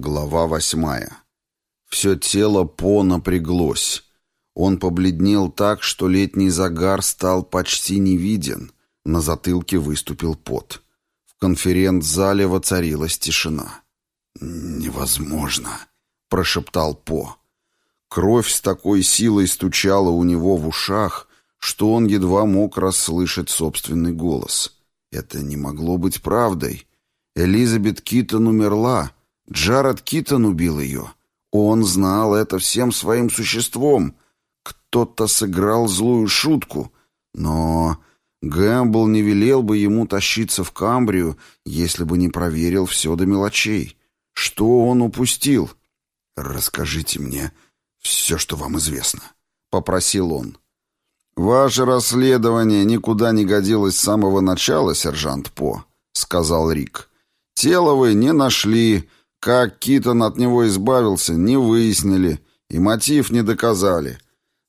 Глава восьмая. Все тело По напряглось. Он побледнел так, что летний загар стал почти невиден. На затылке выступил пот. В конференц-зале воцарилась тишина. «Невозможно», — прошептал По. Кровь с такой силой стучала у него в ушах, что он едва мог расслышать собственный голос. Это не могло быть правдой. Элизабет Китон умерла, Джаред Китон убил ее. Он знал это всем своим существом. Кто-то сыграл злую шутку, но Гэмбл не велел бы ему тащиться в Камбрию, если бы не проверил все до мелочей. Что он упустил? «Расскажите мне все, что вам известно», — попросил он. «Ваше расследование никуда не годилось с самого начала, сержант По», — сказал Рик. «Тело вы не нашли, как Китон от него избавился, не выяснили и мотив не доказали.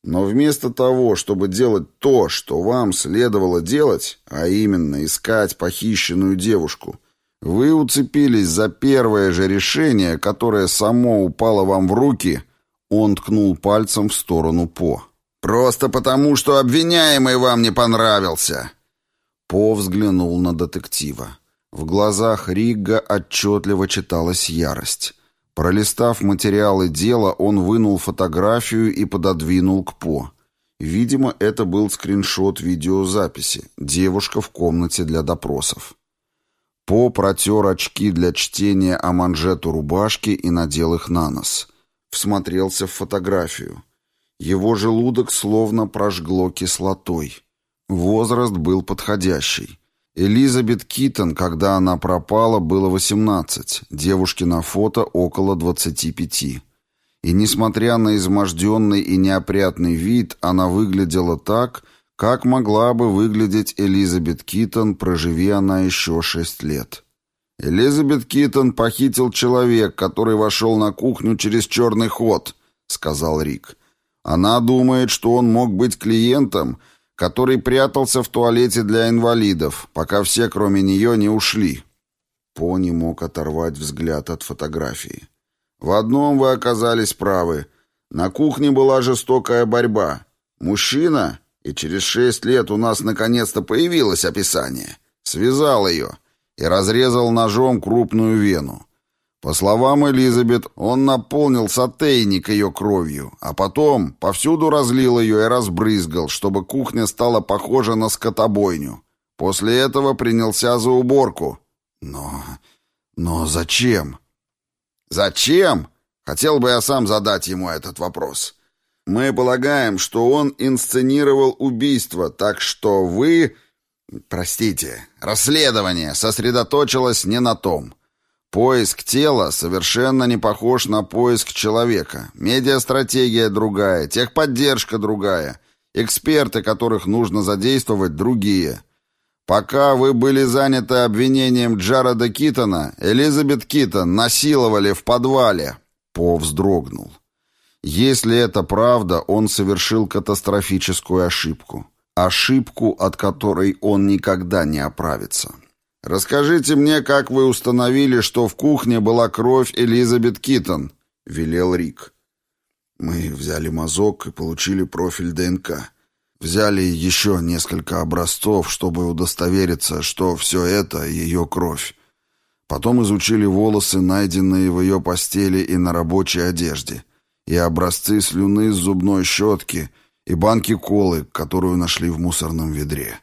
Но вместо того, чтобы делать то, что вам следовало делать, а именно искать похищенную девушку, вы уцепились за первое же решение, которое само упало вам в руки, он ткнул пальцем в сторону По. «Просто потому, что обвиняемый вам не понравился!» По взглянул на детектива. В глазах Ригга отчетливо читалась ярость. Пролистав материалы дела, он вынул фотографию и пододвинул к По. Видимо, это был скриншот видеозаписи. Девушка в комнате для допросов. По протер очки для чтения о манжету рубашки и надел их на нос. Всмотрелся в фотографию. Его желудок словно прожгло кислотой. Возраст был подходящий. Элизабет Китон, когда она пропала, было 18, девушке на фото около 25. И несмотря на изможденный и неопрятный вид, она выглядела так, как могла бы выглядеть Элизабет Китон, проживи она еще шесть лет. «Элизабет Китон похитил человек, который вошел на кухню через черный ход», — сказал Рик. «Она думает, что он мог быть клиентом, который прятался в туалете для инвалидов, пока все, кроме нее, не ушли. По не мог оторвать взгляд от фотографии. В одном вы оказались правы. На кухне была жестокая борьба. Мужчина, и через шесть лет у нас наконец-то появилось описание, связал ее и разрезал ножом крупную вену. По словам Элизабет, он наполнил сотейник ее кровью, а потом повсюду разлил ее и разбрызгал, чтобы кухня стала похожа на скотобойню. После этого принялся за уборку. Но... но зачем? Зачем? Хотел бы я сам задать ему этот вопрос. Мы полагаем, что он инсценировал убийство, так что вы... Простите, расследование сосредоточилось не на том. Поиск тела совершенно не похож на поиск человека. Медиастратегия другая, техподдержка другая, эксперты, которых нужно задействовать, другие. Пока вы были заняты обвинением Джареда Китона, Элизабет Китон насиловали в подвале. По вздрогнул. Если это правда, он совершил катастрофическую ошибку. Ошибку, от которой он никогда не оправится. «Расскажите мне, как вы установили, что в кухне была кровь Элизабет Китон?» — велел Рик. «Мы взяли мазок и получили профиль ДНК. Взяли еще несколько образцов, чтобы удостовериться, что все это — ее кровь. Потом изучили волосы, найденные в ее постели и на рабочей одежде, и образцы слюны с зубной щетки, и банки колы, которую нашли в мусорном ведре».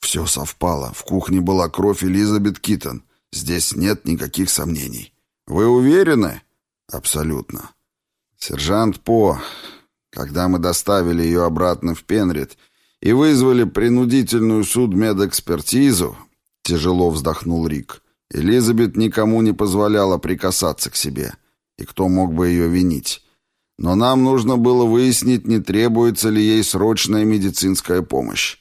Все совпало. В кухне была кровь Элизабет Китон. Здесь нет никаких сомнений. Вы уверены? Абсолютно. Сержант По, когда мы доставили ее обратно в Пенрид и вызвали принудительную судмедэкспертизу, тяжело вздохнул Рик, Элизабет никому не позволяла прикасаться к себе. И кто мог бы ее винить? Но нам нужно было выяснить, не требуется ли ей срочная медицинская помощь.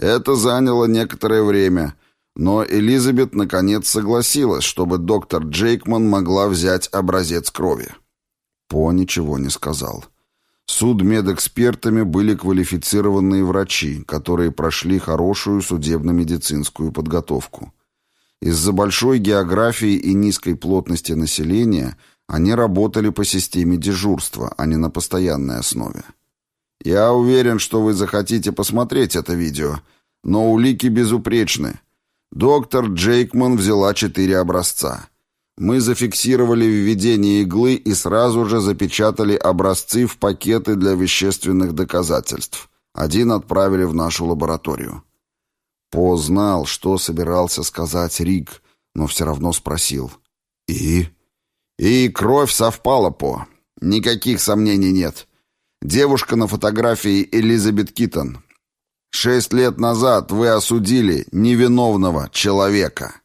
Это заняло некоторое время, но Элизабет наконец согласилась, чтобы доктор Джейкман могла взять образец крови. По ничего не сказал. Судмедэкспертами были квалифицированные врачи, которые прошли хорошую судебно-медицинскую подготовку. Из-за большой географии и низкой плотности населения они работали по системе дежурства, а не на постоянной основе. Я уверен, что вы захотите посмотреть это видео, но улики безупречны. Доктор Джейкман взяла четыре образца. Мы зафиксировали введение иглы и сразу же запечатали образцы в пакеты для вещественных доказательств. Один отправили в нашу лабораторию. По знал, что собирался сказать Рик, но все равно спросил. «И?» «И кровь совпала, По. Никаких сомнений нет. Девушка на фотографии Элизабет Китон. Шесть лет назад вы осудили невиновного человека».